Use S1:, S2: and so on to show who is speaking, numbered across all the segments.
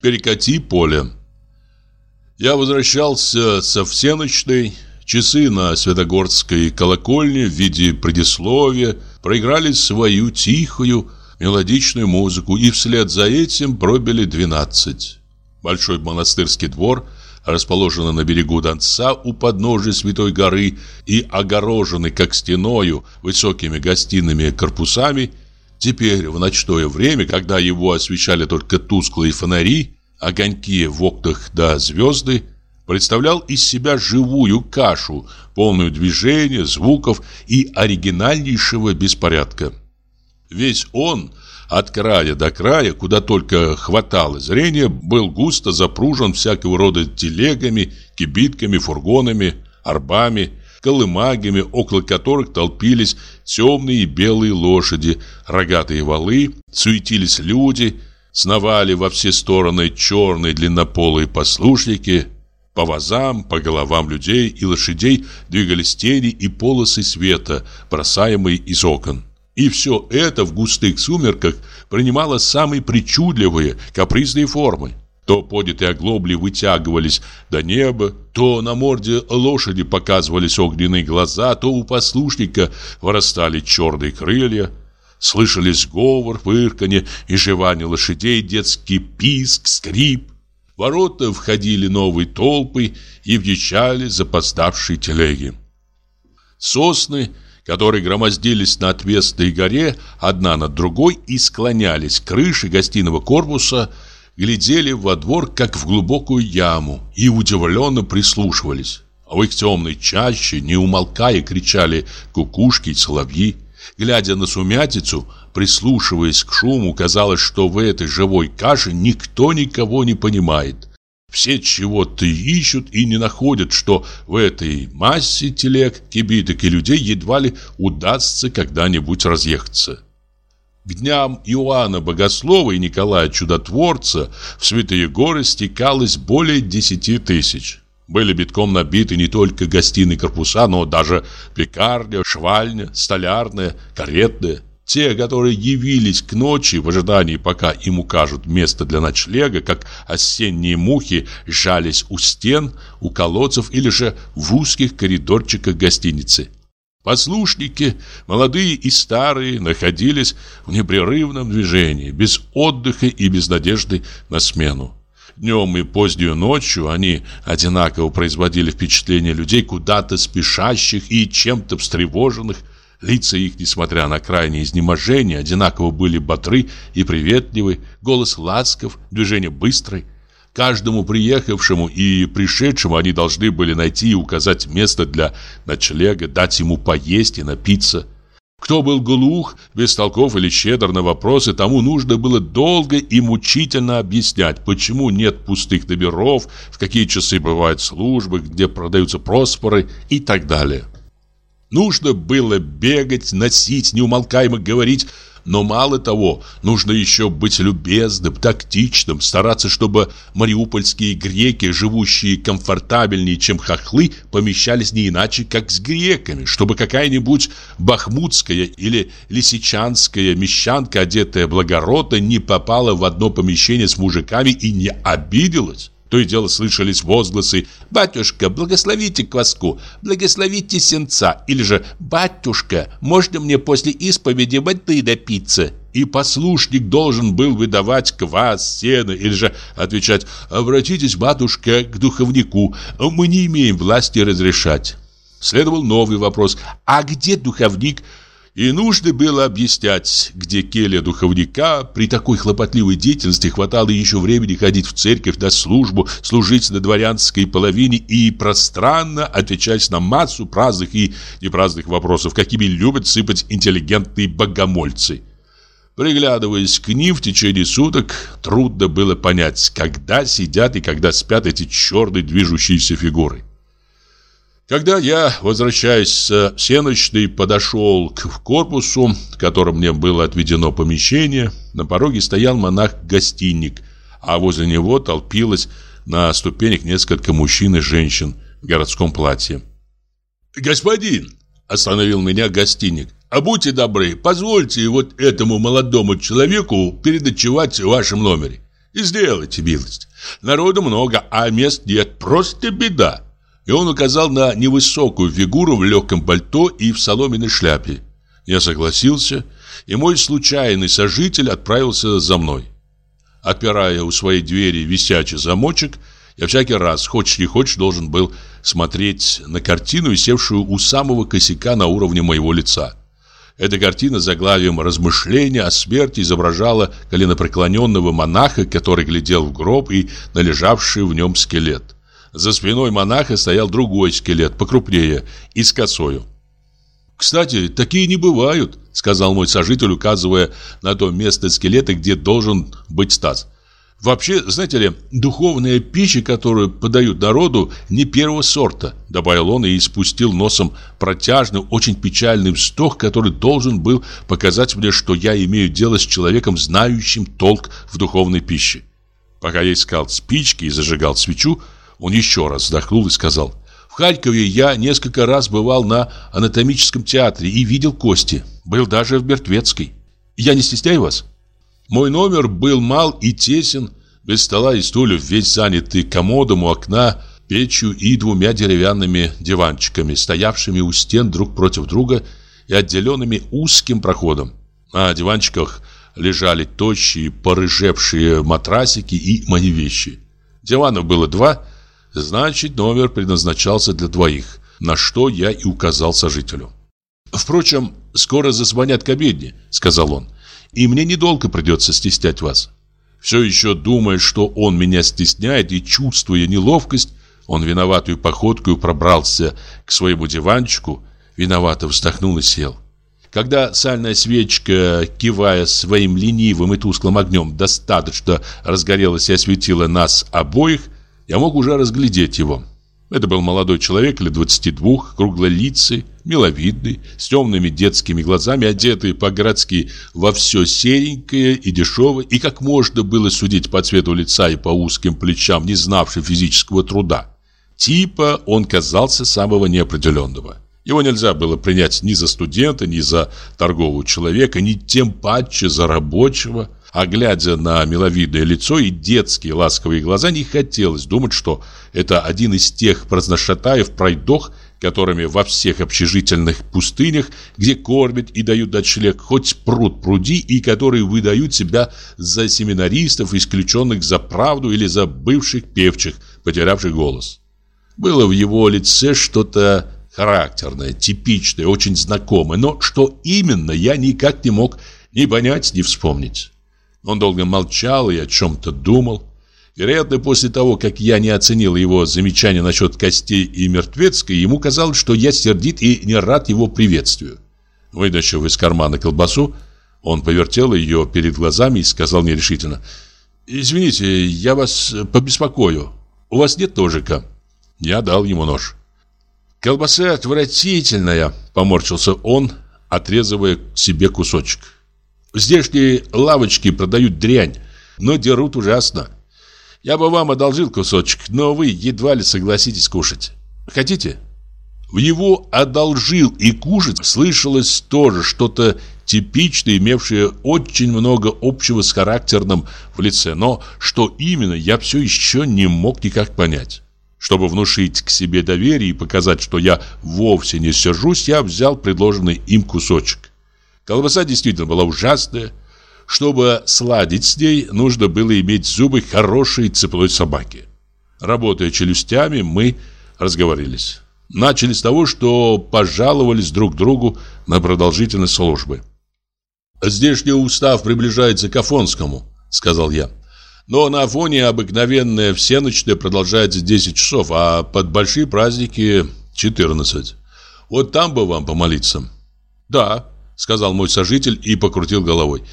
S1: Перекати поле. Я возвращался со всеночной. Часы на Святогорской колокольне в виде предисловия проиграли свою тихую, мелодичную музыку, и вслед за этим пробили двенадцать. Большой монастырский двор, расположенный на берегу Донца у подножия Святой горы и огороженный как стеною высокими гостиными корпусами, теперь в ночное время, когда его освещали только тусклые фонари, огоньки в окнах да звезды, представлял из себя живую кашу, полную движения, звуков и оригинальнейшего беспорядка. Весь он, от края до края, куда только хватало зрения, был густо запружен всякого рода телегами, кибитками, фургонами, арбами, колымагами, около которых толпились темные и белые лошади, рогатые валы, суетились люди, сновали во все стороны черные длиннополые послушники – по вазам, по головам людей и лошадей двигались тени и полосы света, бросаемые из окон. И все это в густых сумерках принимало самые причудливые, капризные формы. То поднятые оглобли вытягивались до неба, то на морде лошади показывались огненные глаза, то у послушника вырастали черные крылья. Слышались говор, фырканье и жевание лошадей, детский писк, скрип ворота входили новые толпы и въезжали запоздавшие телеги. Сосны, которые громоздились на отвесной горе, одна над другой, и склонялись к крыше гостиного корпуса, глядели во двор, как в глубокую яму, и удивленно прислушивались. А в их темной чаще, не умолкая, кричали кукушки и соловьи. Глядя на сумятицу, прислушиваясь к шуму, казалось, что в этой живой каше никто никого не понимает. Все чего-то ищут и не находят, что в этой массе телег, кибиток и людей едва ли удастся когда-нибудь разъехаться. К дням Иоанна Богослова и Николая Чудотворца в Святые Горы стекалось более десяти тысяч. Были битком набиты не только гостиные корпуса, но даже пекарня, швальня, столярная, каретная. Те, которые явились к ночи в ожидании, пока им укажут место для ночлега, как осенние мухи, жались у стен, у колодцев или же в узких коридорчиках гостиницы. Послушники, молодые и старые, находились в непрерывном движении, без отдыха и без надежды на смену. Днем и позднюю ночью они одинаково производили впечатление людей, куда-то спешащих и чем-то встревоженных. Лица их, несмотря на крайнее изнеможение, одинаково были бодры и приветливы, голос ласков, движение быстрое. Каждому приехавшему и пришедшему они должны были найти и указать место для ночлега, дать ему поесть и напиться – кто был глух, бестолков или щедр на вопросы, тому нужно было долго и мучительно объяснять, почему нет пустых номеров, в какие часы бывают службы, где продаются проспоры и так далее. Нужно было бегать, носить, неумолкаемо говорить но мало того, нужно еще быть любезным, тактичным, стараться, чтобы мариупольские греки, живущие комфортабельнее, чем хохлы, помещались не иначе, как с греками, чтобы какая-нибудь бахмутская или лисичанская мещанка, одетая благородно, не попала в одно помещение с мужиками и не обиделась. То и дело слышались возгласы «Батюшка, благословите кваску, благословите сенца» или же «Батюшка, можно мне после исповеди воды допиться?» И послушник должен был выдавать квас, сено или же отвечать «Обратитесь, батюшка, к духовнику, мы не имеем власти разрешать». Следовал новый вопрос «А где духовник?» И нужно было объяснять, где келья духовника. При такой хлопотливой деятельности хватало еще времени ходить в церковь на службу, служить на дворянской половине и пространно отвечать на массу праздных и непраздных вопросов, какими любят сыпать интеллигентные богомольцы. Приглядываясь к ним в течение суток, трудно было понять, когда сидят и когда спят эти черные движущиеся фигуры. Когда я, возвращаясь с сеночной, подошел к корпусу, в котором мне было отведено помещение, на пороге стоял монах-гостинник, а возле него толпилось на ступенях несколько мужчин и женщин в городском платье. «Господин!» – остановил меня гостиник. «А будьте добры, позвольте вот этому молодому человеку переночевать в вашем номере. И сделайте милость. Народу много, а мест нет, просто беда. И он указал на невысокую фигуру в легком пальто и в соломенной шляпе. Я согласился, и мой случайный сожитель отправился за мной. Отпирая у своей двери висячий замочек, я всякий раз, хочешь не хочешь, должен был смотреть на картину, висевшую у самого косяка на уровне моего лица. Эта картина заглавием «Размышления о смерти» изображала коленопреклоненного монаха, который глядел в гроб и належавший в нем скелет. За спиной монаха стоял другой скелет, покрупнее и с косою. «Кстати, такие не бывают», — сказал мой сожитель, указывая на то место скелета, где должен быть Стас. «Вообще, знаете ли, духовная пища, которую подают народу, не первого сорта», — добавил он и испустил носом протяжный, очень печальный вздох, который должен был показать мне, что я имею дело с человеком, знающим толк в духовной пище. Пока я искал спички и зажигал свечу, он еще раз вздохнул и сказал Харькове я несколько раз бывал на анатомическом театре и видел кости. Был даже в Мертвецкой. Я не стесняю вас? Мой номер был мал и тесен, без стола и стульев, весь занятый комодом у окна, печью и двумя деревянными диванчиками, стоявшими у стен друг против друга и отделенными узким проходом. На диванчиках лежали тощие, порыжевшие матрасики и мои вещи. Диванов было два – Значит, номер предназначался для двоих, на что я и указал сожителю. «Впрочем, скоро зазвонят к обедне», — сказал он, «и мне недолго придется стеснять вас». Все еще думая, что он меня стесняет, и чувствуя неловкость, он виноватую походкой пробрался к своему диванчику, виновато вздохнул и сел. Когда сальная свечка, кивая своим ленивым и тусклым огнем, достаточно разгорелась и осветила нас обоих, я мог уже разглядеть его. Это был молодой человек лет 22, круглолицый, миловидный, с темными детскими глазами, одетый по-городски во все серенькое и дешевое, и как можно было судить по цвету лица и по узким плечам, не знавший физического труда. Типа он казался самого неопределенного. Его нельзя было принять ни за студента, ни за торгового человека, ни тем паче за рабочего – а глядя на миловидное лицо и детские ласковые глаза, не хотелось думать, что это один из тех праздношатаев-пройдох, которыми во всех общежительных пустынях, где кормят и дают ночлег, хоть пруд пруди, и которые выдают себя за семинаристов, исключенных за правду или за бывших певчих, потерявших голос. Было в его лице что-то характерное, типичное, очень знакомое, но что именно, я никак не мог ни понять, ни вспомнить. Он долго молчал и о чем-то думал. Вероятно, после того, как я не оценил его замечания насчет костей и мертвецкой, ему казалось, что я сердит и не рад его приветствию. Вытащив из кармана колбасу, он повертел ее перед глазами и сказал нерешительно. «Извините, я вас побеспокою. У вас нет ножика?» Я дал ему нож. «Колбаса отвратительная», — поморщился он, отрезывая себе кусочек. Здешние лавочки продают дрянь, но дерут ужасно. Я бы вам одолжил кусочек, но вы едва ли согласитесь кушать. Хотите? В его «одолжил» и «кушать» слышалось тоже что-то типичное, имевшее очень много общего с характерным в лице, но что именно, я все еще не мог никак понять. Чтобы внушить к себе доверие и показать, что я вовсе не сержусь, я взял предложенный им кусочек. Колбаса действительно была ужасная. Чтобы сладить с ней, нужно было иметь зубы хорошей цепной собаки. Работая челюстями, мы разговорились. Начали с того, что пожаловались друг другу на продолжительность службы. «Здешний устав приближается к Афонскому», — сказал я. «Но на Афоне обыкновенная всеночная продолжается 10 часов, а под большие праздники 14. Вот там бы вам помолиться». «Да», сказал мой сожитель и покрутил головой.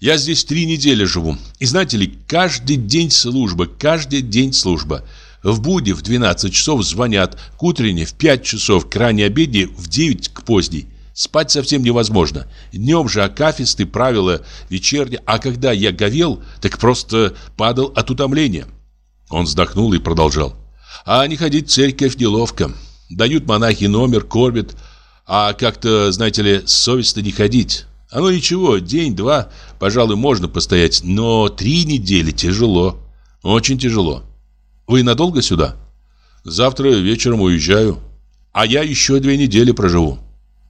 S1: Я здесь три недели живу. И знаете ли, каждый день служба, каждый день служба. В буде в 12 часов звонят, к утренне в 5 часов, к ранней обеде в 9 к поздней. Спать совсем невозможно. Днем же акафисты, правила вечерние, а когда я говел, так просто падал от утомления. Он вздохнул и продолжал. А не ходить в церковь неловко. Дают монахи номер, кормят, а как-то, знаете ли, совестно не ходить. Оно ничего, день-два, пожалуй, можно постоять, но три недели тяжело. Очень тяжело. Вы надолго сюда? Завтра вечером уезжаю. А я еще две недели проживу.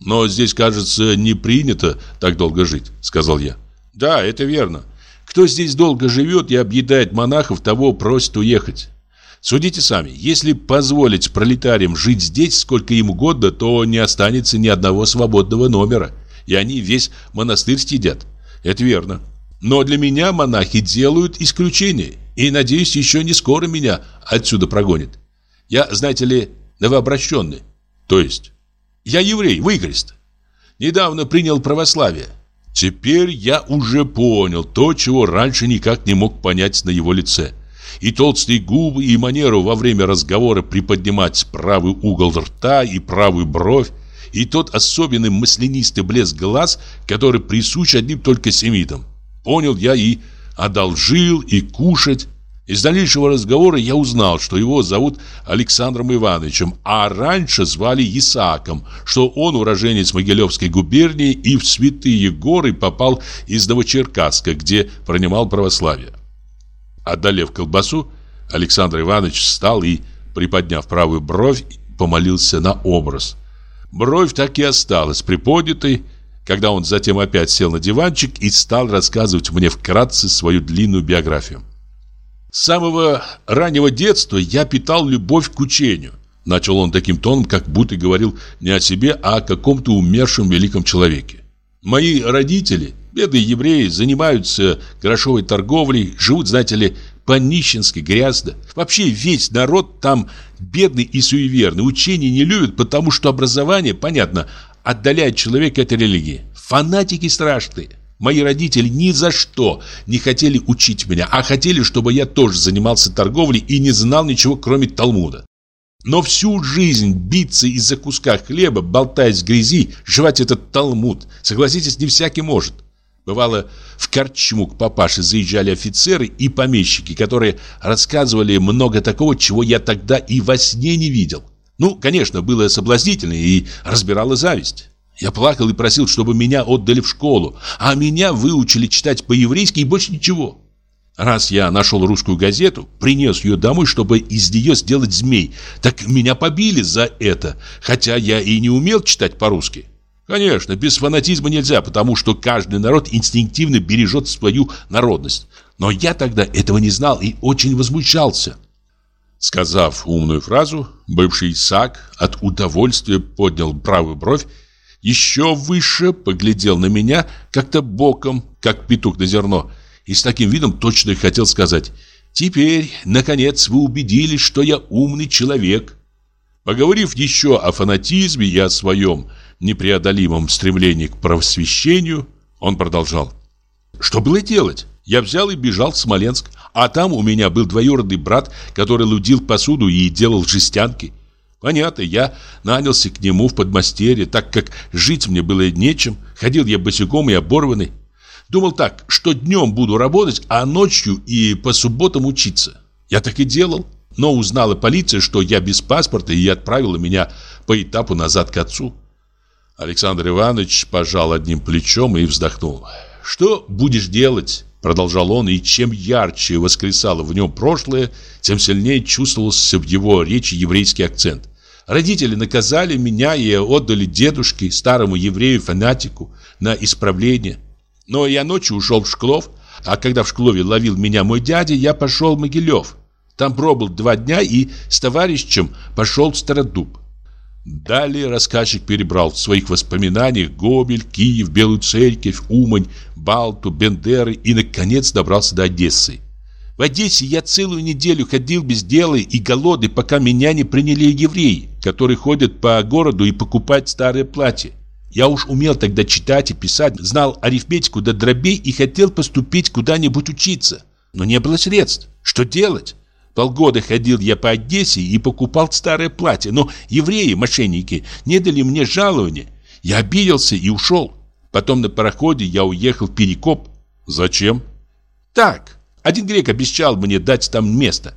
S1: Но здесь, кажется, не принято так долго жить, сказал я. Да, это верно. Кто здесь долго живет и объедает монахов, того просит уехать. Судите сами, если позволить пролетариям жить здесь сколько им угодно, то не останется ни одного свободного номера, и они весь монастырь съедят. Это верно. Но для меня монахи делают исключение, и, надеюсь, еще не скоро меня отсюда прогонят. Я, знаете ли, новообращенный. То есть? Я еврей, выигрист. Недавно принял православие. Теперь я уже понял то, чего раньше никак не мог понять на его лице – и толстые губы, и манеру во время разговора приподнимать правый угол рта и правую бровь, и тот особенный маслянистый блеск глаз, который присущ одним только семитам. Понял я и одолжил, и кушать. Из дальнейшего разговора я узнал, что его зовут Александром Ивановичем, а раньше звали Исааком, что он уроженец Могилевской губернии и в Святые Горы попал из Новочеркасска, где принимал православие. Одолев колбасу, Александр Иванович встал и, приподняв правую бровь, помолился на образ. Бровь так и осталась приподнятой, когда он затем опять сел на диванчик и стал рассказывать мне вкратце свою длинную биографию. С самого раннего детства я питал любовь к учению. Начал он таким тоном, как будто говорил не о себе, а о каком-то умершем великом человеке. Мои родители, Бедные евреи занимаются грошовой торговлей, живут, знаете ли, по-нищенски, грязно. Вообще весь народ там бедный и суеверный. Учения не любят, потому что образование, понятно, отдаляет человека от религии. Фанатики страшные. Мои родители ни за что не хотели учить меня, а хотели, чтобы я тоже занимался торговлей и не знал ничего, кроме Талмуда. Но всю жизнь биться из-за куска хлеба, болтаясь в грязи, жевать этот Талмуд, согласитесь, не всякий может. Бывало, в корчму к папаше заезжали офицеры и помещики, которые рассказывали много такого, чего я тогда и во сне не видел. Ну, конечно, было соблазнительно и разбирала зависть. Я плакал и просил, чтобы меня отдали в школу, а меня выучили читать по-еврейски и больше ничего. Раз я нашел русскую газету, принес ее домой, чтобы из нее сделать змей, так меня побили за это, хотя я и не умел читать по-русски. Конечно, без фанатизма нельзя, потому что каждый народ инстинктивно бережет свою народность. Но я тогда этого не знал и очень возмущался. Сказав умную фразу, бывший Исаак от удовольствия поднял правую бровь, еще выше поглядел на меня как-то боком, как петух на зерно, и с таким видом точно хотел сказать «Теперь, наконец, вы убедились, что я умный человек». Поговорив еще о фанатизме и о своем непреодолимом стремлении к просвещению, он продолжал. Что было делать? Я взял и бежал в Смоленск, а там у меня был двоюродный брат, который лудил посуду и делал жестянки. Понятно, я нанялся к нему в подмастерье, так как жить мне было нечем, ходил я босиком и оборванный. Думал так, что днем буду работать, а ночью и по субботам учиться. Я так и делал, но узнала полиция, что я без паспорта и отправила меня по этапу назад к отцу. Александр Иванович пожал одним плечом и вздохнул. «Что будешь делать?» Продолжал он, и чем ярче воскресало в нем прошлое, тем сильнее чувствовался в его речи еврейский акцент. Родители наказали меня и отдали дедушке, старому еврею-фанатику, на исправление. Но я ночью ушел в Шклов, а когда в Шклове ловил меня мой дядя, я пошел в Могилев. Там пробыл два дня и с товарищем пошел в Стародуб. Далее рассказчик перебрал в своих воспоминаниях Гобель, Киев, Белую Церковь, Умань, Балту, Бендеры и, наконец, добрался до Одессы. В Одессе я целую неделю ходил без дела и голодный, пока меня не приняли евреи, которые ходят по городу и покупают старые платья. Я уж умел тогда читать и писать, знал арифметику до дробей и хотел поступить куда-нибудь учиться. Но не было средств. Что делать? Полгода ходил я по Одессе и покупал старое платье, но евреи, мошенники, не дали мне жалования. Я обиделся и ушел. Потом на пароходе я уехал в Перекоп.
S2: Зачем?
S1: Так, один грек обещал мне дать там место.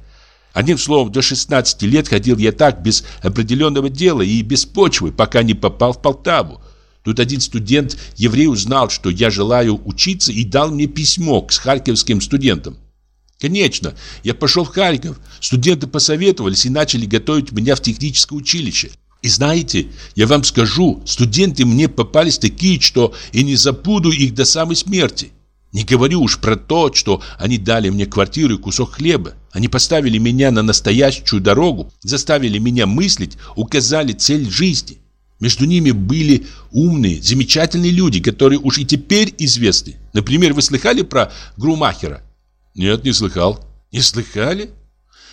S1: Одним словом, до 16 лет ходил я так, без определенного дела и без почвы, пока не попал в Полтаву. Тут один студент, еврей, узнал, что я желаю учиться и дал мне письмо к харьковским студентам. Конечно, я пошел в Харьков. Студенты посоветовались и начали готовить меня в техническое училище. И знаете, я вам скажу, студенты мне попались такие, что и не забуду их до самой смерти. Не говорю уж про то, что они дали мне квартиру и кусок хлеба. Они поставили меня на настоящую дорогу, заставили меня мыслить, указали цель жизни. Между ними были умные, замечательные люди, которые уж и теперь известны. Например, вы слыхали про Грумахера?
S2: Нет, не слыхал.
S1: Не слыхали?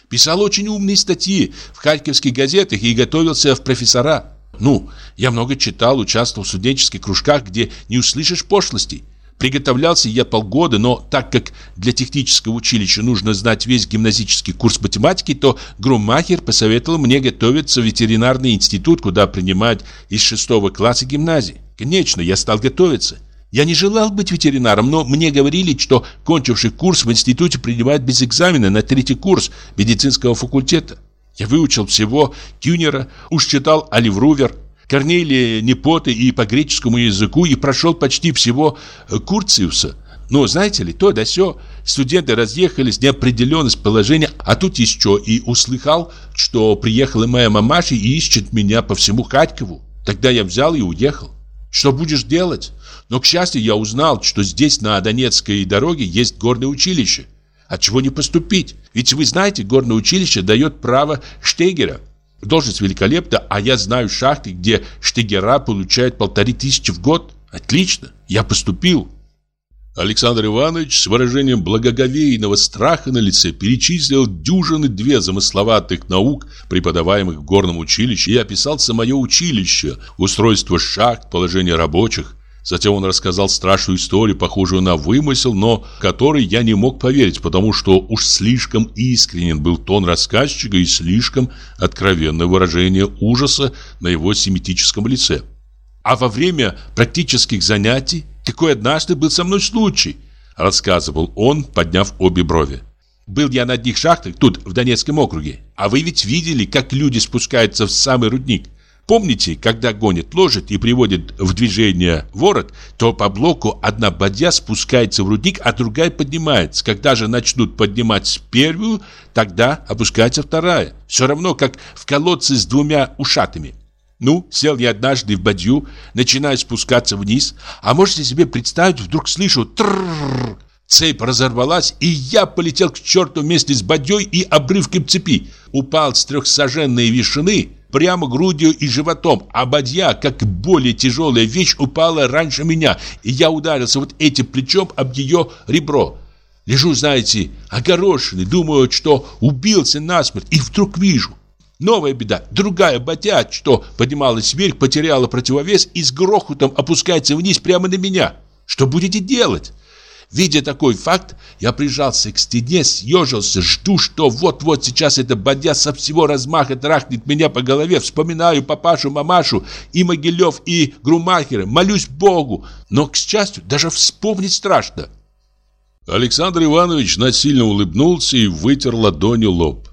S1: Писал очень умные статьи в харьковских газетах и готовился в профессора. Ну, я много читал, участвовал в студенческих кружках, где не услышишь пошлостей. Приготовлялся я полгода, но так как для технического училища нужно знать весь гимназический курс математики, то Груммахер посоветовал мне готовиться в ветеринарный институт, куда принимают из шестого класса гимназии. Конечно, я стал готовиться. Я не желал быть ветеринаром, но мне говорили, что кончивший курс в институте принимают без экзамена на третий курс медицинского факультета. Я выучил всего Кюнера, уж читал Оливрувер, Корнелия Непоты и по греческому языку и прошел почти всего э, Курциуса. Но, знаете ли, то да сё, студенты разъехались, неопределенность положения, а тут еще и услыхал, что приехала моя мамаша и ищет меня по всему Харькову. Тогда я взял и уехал. Что будешь делать? Но, к счастью, я узнал, что здесь, на Донецкой дороге, есть горное училище. От чего не поступить? Ведь вы знаете, горное училище дает право Штегера. Должность великолепна, а я знаю шахты, где штегера получают полторы тысячи в год. Отлично, я поступил.
S2: Александр Иванович с выражением благоговейного страха на лице перечислил дюжины две замысловатых наук, преподаваемых в горном училище, и описал самое училище, устройство шахт, положение рабочих. Затем он рассказал страшную историю, похожую на вымысел, но которой я не мог поверить, потому что уж слишком искренен был тон рассказчика и слишком откровенное выражение ужаса на его семитическом лице. А во время практических занятий такой однажды был со мной случай, рассказывал он, подняв обе брови. Был я на одних шахтах тут, в Донецком округе. А вы ведь видели, как люди спускаются в самый рудник. Помните, когда гонят лошадь и приводят в движение ворот, то по блоку одна бадья спускается в рудник, а другая поднимается. Когда же начнут поднимать первую, тогда опускается вторая. Все равно, как в колодце с двумя ушатами. Ну, сел я однажды в бадью, начинаю спускаться вниз, а можете себе представить, вдруг слышу тррррр, Цепь разорвалась, и я полетел к черту вместе с бадьей и обрывком цепи. Упал с трехсаженной вишины прямо грудью и животом, а бадья, как более тяжелая вещь, упала раньше меня, и я ударился вот этим плечом об ее ребро. Лежу, знаете, огорошенный, думаю, что убился насмерть, и вдруг вижу. Новая беда, другая бадья, что поднималась вверх, потеряла противовес и с грохотом опускается вниз прямо на меня. Что будете делать? Видя такой факт, я прижался к стене, съежился, жду, что вот-вот сейчас эта бадья со всего размаха трахнет меня по голове. Вспоминаю папашу, мамашу и Могилев, и Грумахера, молюсь Богу. Но, к счастью, даже вспомнить страшно. Александр Иванович насильно улыбнулся и вытер ладонью лоб.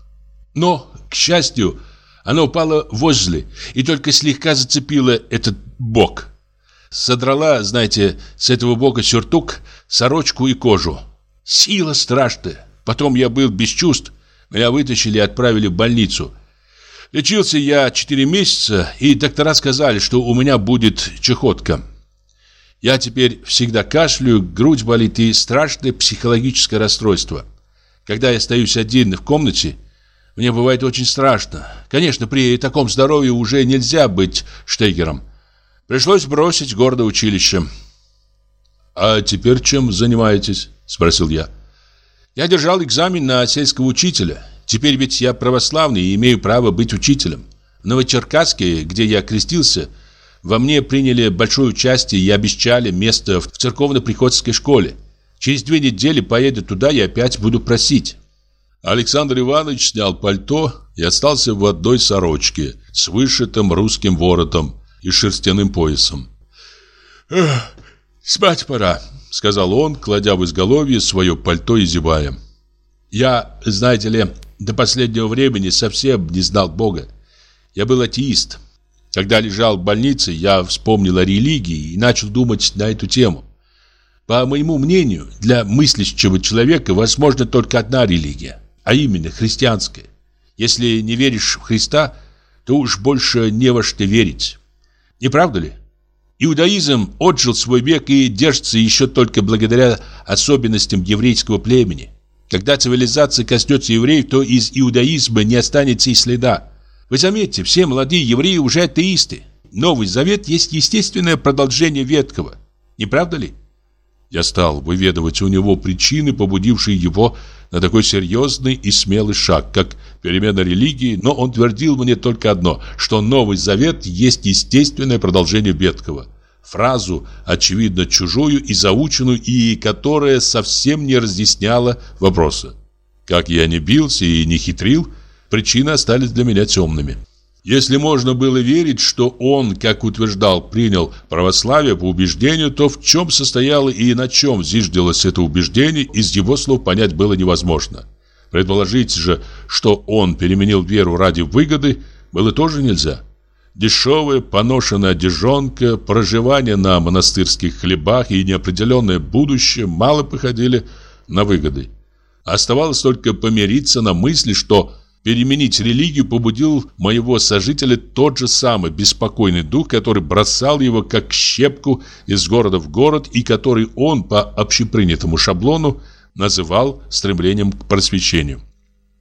S1: Но, к счастью, она упала возле и только слегка зацепила этот бок. Содрала, знаете, с этого бока сюртук, сорочку и кожу. Сила страшная. Потом я был без чувств. Меня вытащили и отправили в больницу. Лечился я 4 месяца, и доктора сказали, что у меня будет чехотка. Я теперь всегда кашляю, грудь болит и страшное психологическое расстройство. Когда я остаюсь один в комнате, мне бывает очень страшно. Конечно, при таком здоровье уже нельзя быть штейгером. Пришлось бросить гордое училище.
S2: «А теперь чем занимаетесь?» – спросил я.
S1: «Я держал экзамен на сельского учителя. Теперь ведь я православный и имею право быть учителем. В Новочеркасске, где я крестился, во мне приняли большое участие и обещали место в церковно-приходской школе. Через две недели поеду туда и опять буду просить».
S2: Александр Иванович снял пальто и остался в одной сорочке с вышитым русским воротом и шерстяным поясом.
S1: «Эх, «Спать пора», — сказал он, кладя в изголовье свое пальто и зевая. «Я, знаете ли, до последнего времени совсем не знал Бога. Я был атеист.
S2: Когда лежал в больнице, я вспомнил о религии и начал думать на эту тему. По моему мнению, для мыслящего человека возможна только одна религия, а именно христианская. Если не веришь в Христа, то уж больше не во что верить. Не правда ли? Иудаизм отжил свой век и держится еще только благодаря особенностям еврейского племени. Когда цивилизация коснется евреев, то из иудаизма не останется и следа. Вы заметьте, все молодые евреи уже атеисты. Новый Завет есть естественное продолжение Ветхого. Не правда ли? Я стал выведывать у него причины, побудившие его на такой серьезный и смелый шаг, как перемена религии, но он твердил мне только одно, что Новый Завет есть естественное продолжение Ветхого. Фразу, очевидно, чужую и заученную, и которая совсем не разъясняла вопроса. Как я не бился и не хитрил, причины остались для меня темными. Если можно было верить, что он, как утверждал, принял православие по убеждению, то в чем состояло и на чем зиждилось это убеждение, из его слов понять было невозможно. Предположить же, что он переменил веру ради выгоды, было тоже нельзя. Дешевая, поношенная одежонка, проживание на монастырских хлебах и неопределенное будущее мало походили на выгоды. Оставалось только помириться на мысли, что Переменить религию побудил моего сожителя тот же самый беспокойный дух, который бросал его как щепку из города в город и который он по общепринятому шаблону называл стремлением к просвещению.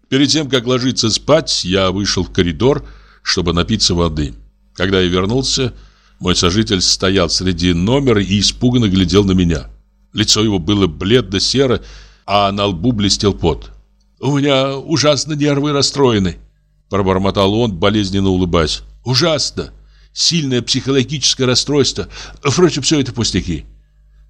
S2: Перед тем, как ложиться спать, я вышел в коридор, чтобы напиться воды. Когда я вернулся, мой сожитель стоял среди номера и испуганно глядел на меня. Лицо его было бледно-серо, а на лбу блестел пот. «У меня ужасно нервы расстроены», – пробормотал он, болезненно улыбаясь. «Ужасно! Сильное психологическое расстройство. Впрочем, все это пустяки».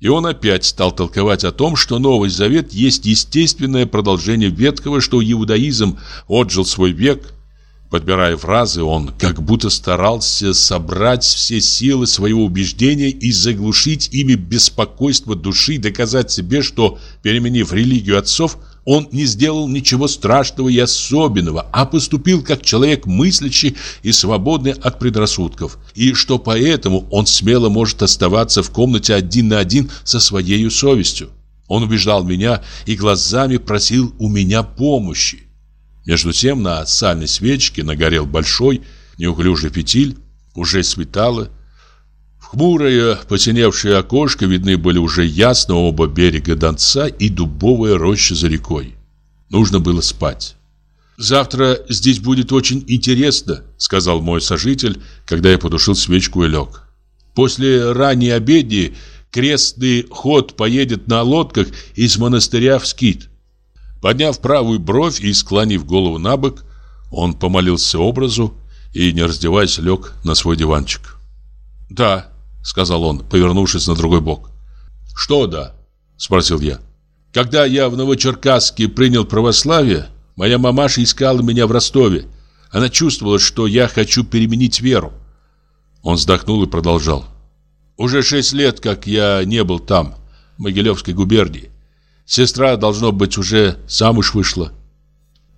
S2: И он опять стал толковать о том, что Новый Завет есть естественное продолжение Ветхого, что иудаизм отжил свой век. Подбирая фразы, он как будто старался собрать все силы своего убеждения и заглушить ими беспокойство души, доказать себе, что, переменив религию отцов, он не сделал ничего страшного и особенного, а поступил как человек мыслящий и свободный от предрассудков, и что поэтому он смело может оставаться в комнате один на один со своей совестью. Он убеждал меня и глазами просил у меня помощи. Между тем на сальной свечке нагорел большой неуклюжий фитиль, уже светало, хмурое, посиневшее окошко видны были уже ясно оба берега Донца и дубовая роща за рекой. Нужно было спать. «Завтра здесь будет очень интересно», — сказал мой сожитель, когда я потушил свечку и лег. «После ранней обеди крестный ход поедет на лодках из монастыря в Скит». Подняв правую бровь и склонив голову на бок, он помолился образу и, не раздеваясь, лег на свой диванчик. «Да», — сказал он, повернувшись на другой бок. «Что да?» — спросил я. «Когда я в Новочеркасске принял православие, моя мамаша искала меня в Ростове. Она чувствовала, что я хочу переменить веру». Он вздохнул и продолжал. «Уже шесть лет, как я не был там, в Могилевской губернии. Сестра, должно быть, уже замуж вышла».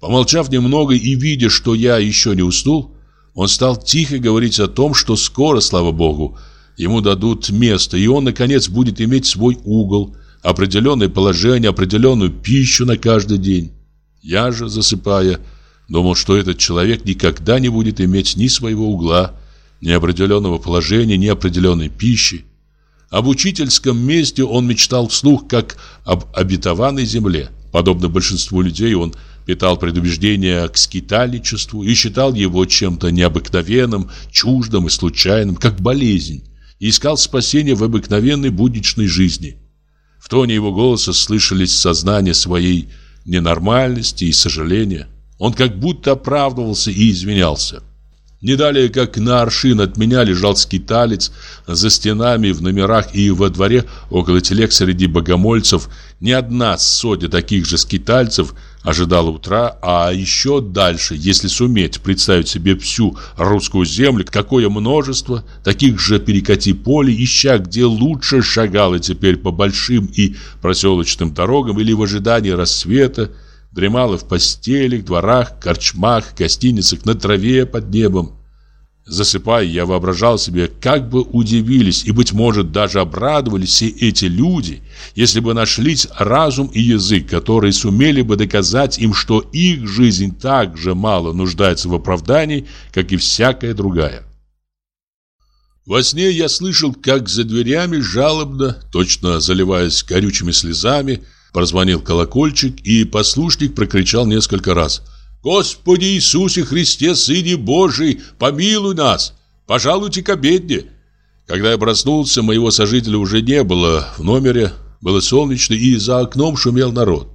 S2: Помолчав немного и видя, что я еще не уснул, он стал тихо говорить о том, что скоро, слава богу, Ему дадут место, и он, наконец, будет иметь свой угол, определенное положение, определенную пищу на каждый день. Я же, засыпая, думал, что этот человек никогда не будет иметь ни своего угла, ни определенного положения, ни определенной пищи. Об учительском месте он мечтал вслух, как об обетованной земле. Подобно большинству людей, он питал предубеждение к скитальничеству и считал его чем-то необыкновенным, чуждым и случайным, как болезнь и искал спасения в обыкновенной будничной жизни. В тоне его голоса слышались сознание своей ненормальности и сожаления. Он как будто оправдывался и извинялся. Не далее, как на аршин от меня лежал скиталец за стенами, в номерах и во дворе около телег среди богомольцев. Ни одна сотня таких же скитальцев ожидала утра, а еще дальше, если суметь представить себе всю русскую землю, какое множество таких же перекати поле, ища где лучше шагало теперь по большим и проселочным дорогам или в ожидании рассвета, дремала в постелях, дворах, корчмах, гостиницах, на траве под небом.
S1: Засыпая, я воображал себе, как бы удивились и, быть может, даже обрадовались все эти люди, если бы нашлись разум и язык, которые сумели бы доказать им, что их жизнь так же мало нуждается в оправдании, как и всякая другая. Во сне я слышал, как за дверями жалобно, точно заливаясь горючими слезами, прозвонил колокольчик, и послушник прокричал несколько раз – Господи Иисусе Христе, Сыне Божий, помилуй нас! Пожалуйте к обедне!» Когда я проснулся, моего сожителя уже не было в номере, было солнечно, и за окном шумел народ.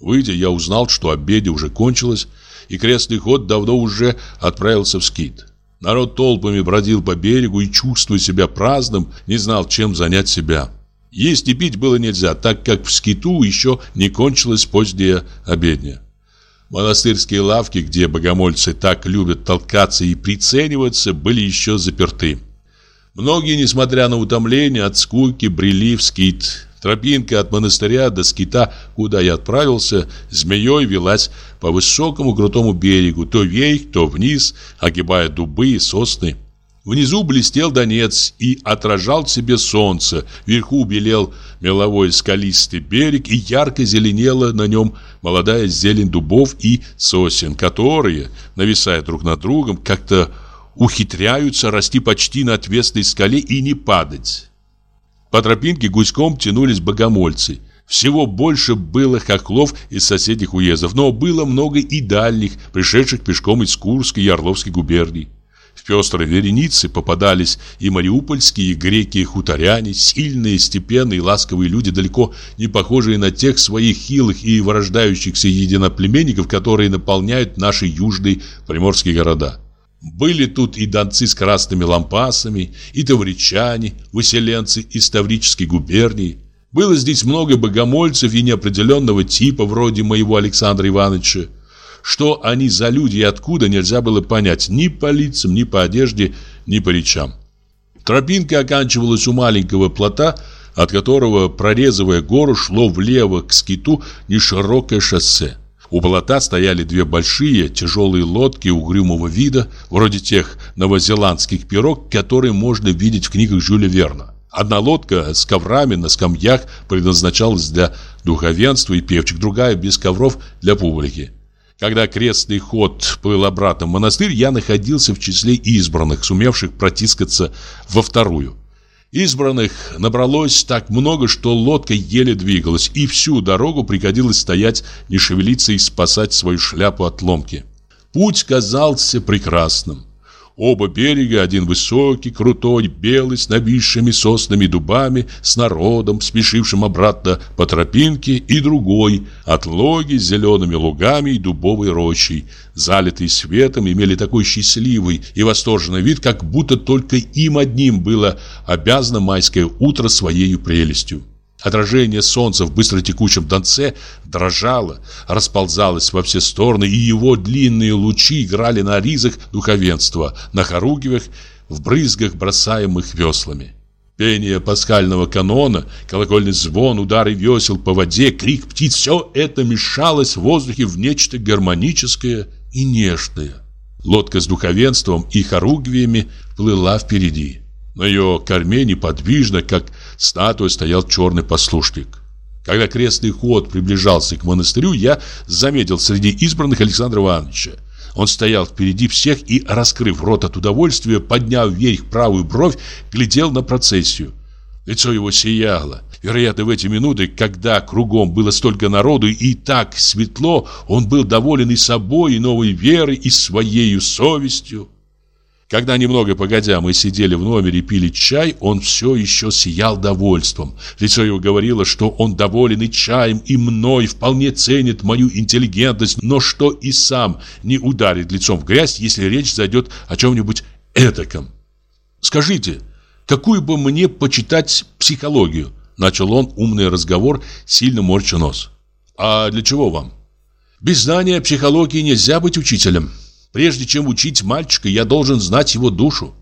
S1: Выйдя, я узнал, что обедня уже кончилась, и крестный ход давно уже отправился в скит. Народ толпами бродил по берегу и, чувствуя себя праздным, не знал, чем занять себя. Есть и пить было нельзя, так как в скиту еще не кончилась поздняя обедня. Монастырские лавки, где богомольцы так любят толкаться и прицениваться, были еще заперты. Многие, несмотря на утомление, от скуки брели в скит. Тропинка от монастыря до скита, куда я отправился, змеей велась по высокому крутому берегу, то вверх, то вниз, огибая дубы и сосны. Внизу блестел Донец и отражал в себе солнце. Вверху белел меловой скалистый берег и ярко зеленела на нем молодая зелень дубов и сосен, которые, нависая друг над другом, как-то ухитряются расти почти на отвесной скале и не падать. По тропинке гуськом тянулись богомольцы. Всего больше было хохлов из соседних уездов, но было много и дальних, пришедших пешком из Курской и Орловской губерний. Пестрой веренице попадались и мариупольские, и греки, и хуторяне, сильные, степенные, ласковые люди, далеко не похожие на тех своих хилых и вырождающихся единоплеменников, которые наполняют наши южные приморские города. Были тут и донцы с красными лампасами, и тавричане, выселенцы из Таврической губернии. Было здесь много богомольцев и неопределенного типа, вроде моего Александра Ивановича. Что они за люди и откуда, нельзя было понять ни по лицам, ни по одежде, ни по речам. Тропинка оканчивалась у маленького плота, от которого, прорезывая гору, шло влево к скиту неширокое шоссе. У плота стояли две большие тяжелые лодки угрюмого вида, вроде тех новозеландских пирог, которые можно видеть в книгах Жюля Верна. Одна лодка с коврами на скамьях предназначалась для духовенства и певчих, другая без ковров для публики. Когда крестный ход плыл обратно в монастырь, я находился в числе избранных, сумевших протискаться во вторую. Избранных набралось так много, что лодка еле двигалась, и всю дорогу приходилось стоять, не шевелиться и спасать свою шляпу от ломки. Путь казался прекрасным. Оба берега, один высокий, крутой, белый, с нависшими соснами дубами, с народом, спешившим обратно по тропинке, и другой, отлоги с зелеными лугами и дубовой рощей, залитые светом, имели такой счастливый и восторженный вид, как будто только им одним было обязано майское утро своей прелестью. Отражение солнца в быстротекущем донце дрожало, расползалось во все стороны, и его длинные лучи играли на ризах духовенства, на хоругвях, в брызгах, бросаемых веслами. Пение пасхального канона, колокольный звон, удары весел по воде, крик птиц – все это мешалось в воздухе в нечто гармоническое и нежное. Лодка с духовенством и хоругвиями плыла впереди. На ее корме неподвижно, как статуя, стоял черный послушник. Когда крестный ход приближался к монастырю, я заметил среди избранных Александра Ивановича. Он стоял впереди всех и, раскрыв рот от удовольствия, подняв вверх правую бровь, глядел на процессию. Лицо его сияло. Вероятно, в эти минуты, когда кругом было столько народу и так светло, он был доволен и собой, и новой верой, и своей совестью. Когда немного погодя мы сидели в номере и пили чай, он все еще сиял довольством. Лицо его говорило, что он доволен и чаем, и мной, вполне ценит мою интеллигентность, но что и сам не ударит лицом в грязь, если речь зайдет о чем-нибудь этаком. «Скажите, какую бы мне почитать психологию?» Начал он умный разговор, сильно морча нос. «А для чего вам?» «Без знания психологии нельзя быть учителем. Прежде чем учить мальчика, я должен знать его душу.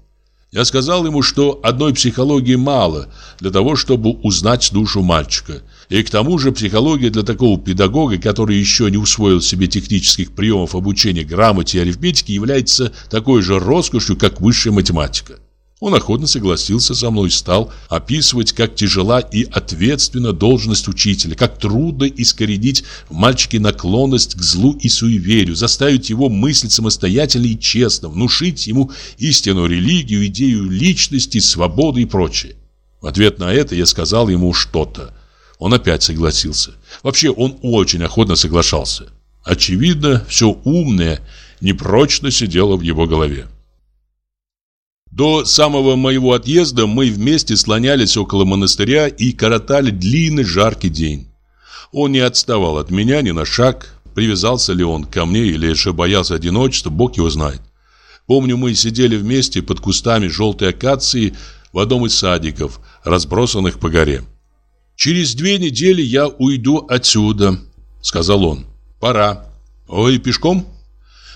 S1: Я сказал ему, что одной психологии мало для того, чтобы узнать душу мальчика. И к тому же психология для такого педагога, который еще не усвоил себе технических приемов обучения грамоте и арифметике, является такой же роскошью, как высшая математика. Он охотно согласился со мной и стал описывать, как тяжела и ответственна должность учителя, как трудно искоренить в мальчике наклонность к злу и суеверию, заставить его мыслить самостоятельно и честно, внушить ему истинную религию, идею личности, свободы и прочее. В ответ на это я сказал ему что-то. Он опять согласился. Вообще, он очень охотно соглашался. Очевидно, все умное непрочно сидело в его голове. До самого моего отъезда мы вместе слонялись около монастыря и коротали длинный жаркий день. Он не отставал от меня ни на шаг, привязался ли он ко мне или же боялся одиночества, Бог его знает. Помню, мы сидели вместе под кустами желтой акации в одном из садиков, разбросанных по горе. «Через две недели я уйду отсюда», — сказал он. «Пора». «Ой, пешком?»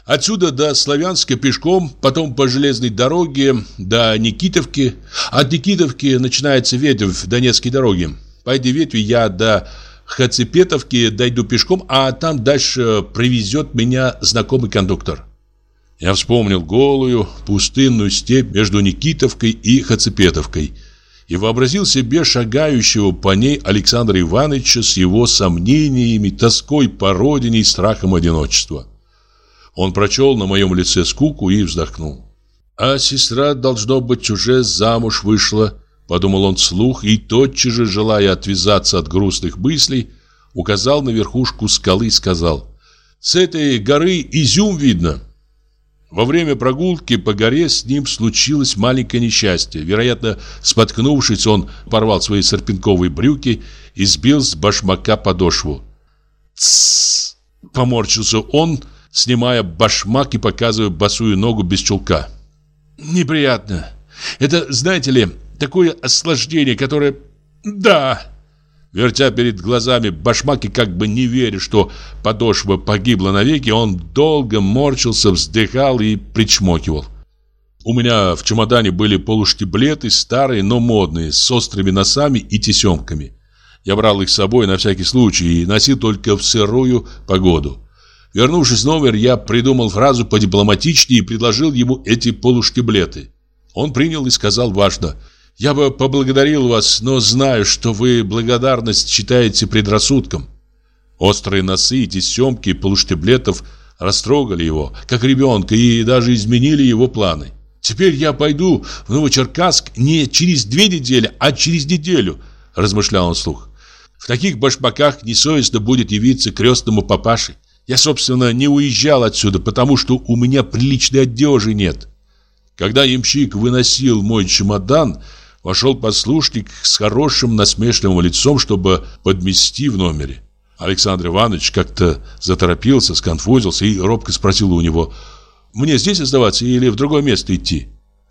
S1: Отсюда до Славянска пешком, потом по железной дороге до Никитовки. От Никитовки начинается ветвь Донецкой дороги. По этой ветви я до Хацепетовки дойду пешком, а там дальше привезет меня знакомый кондуктор. Я вспомнил голую, пустынную степь между Никитовкой и Хацепетовкой и вообразил себе шагающего по ней Александра Ивановича с его сомнениями, тоской по родине и страхом одиночества. Он прочел на моем лице скуку и вздохнул. «А сестра, должно быть, уже замуж вышла», — подумал он вслух, и тотчас же, желая отвязаться от грустных мыслей, указал на верхушку скалы и сказал, «С этой горы изюм видно». Во время прогулки по горе с ним случилось маленькое несчастье. Вероятно, споткнувшись, он порвал свои серпинковые брюки и сбил с башмака подошву. «Тссс!» — поморщился он, снимая башмак и показывая босую ногу без чулка. «Неприятно. Это, знаете ли, такое осложнение, которое... Да!» Вертя перед глазами башмак и как бы не веря, что подошва погибла навеки, он долго морщился, вздыхал и причмокивал. У меня в чемодане были полуштиблеты, старые, но модные, с острыми носами и тесемками. Я брал их с собой на всякий случай и носил только в сырую погоду. Вернувшись в номер, я придумал фразу подипломатичнее и предложил ему эти полуштиблеты. Он принял и сказал важно «Я бы поблагодарил вас, но знаю, что вы благодарность считаете предрассудком». Острые носы и тесемки полуштиблетов растрогали его, как ребенка, и даже изменили его планы. «Теперь я пойду в Новочеркасск не через две недели, а через неделю», – размышлял он вслух. «В таких башмаках несовестно будет явиться крестному папаше. Я, собственно, не уезжал отсюда, потому что у меня приличной одежды нет. Когда ямщик выносил мой чемодан, вошел послушник с хорошим насмешливым лицом, чтобы подмести в номере. Александр Иванович как-то заторопился, сконфузился и робко спросил у него, «Мне здесь оставаться или в другое место идти?»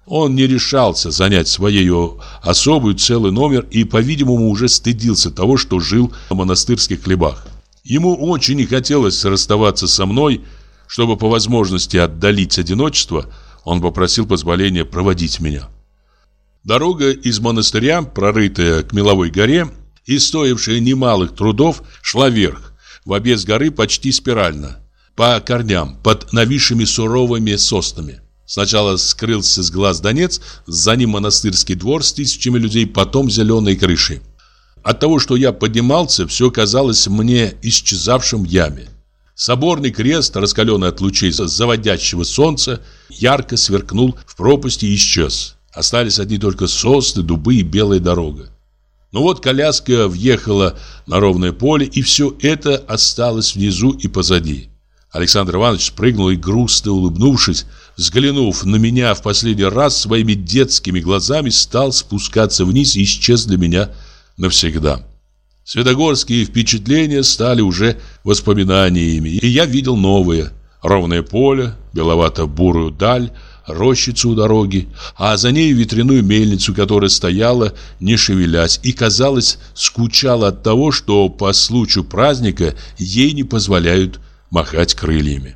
S1: Он не решался занять своей особую целый номер и, по-видимому, уже стыдился того, что жил в монастырских хлебах. Ему очень не хотелось расставаться со мной, чтобы по возможности отдалить одиночество, он попросил позволения проводить меня. Дорога из монастыря, прорытая к Меловой горе и стоившая немалых трудов, шла вверх, в объезд горы почти спирально, по корням, под нависшими суровыми соснами. Сначала скрылся с глаз Донец, за ним монастырский двор с тысячами людей, потом зеленые крыши. От того, что я поднимался, все казалось мне исчезавшим в яме. Соборный крест, раскаленный от лучей заводящего солнца, ярко сверкнул в пропасти и исчез. Остались одни только сосны, дубы и белая дорога. Но вот коляска въехала на ровное поле, и все это осталось внизу и позади. Александр Иванович спрыгнул и, грустно улыбнувшись, взглянув на меня в последний раз своими детскими глазами, стал спускаться вниз и исчез для меня навсегда. Светогорские впечатления стали уже воспоминаниями, и я видел новые. Ровное поле, беловато-бурую даль, рощицу у дороги, а за ней ветряную мельницу, которая стояла, не шевелясь, и, казалось, скучала от того, что по случаю праздника ей не позволяют махать крыльями.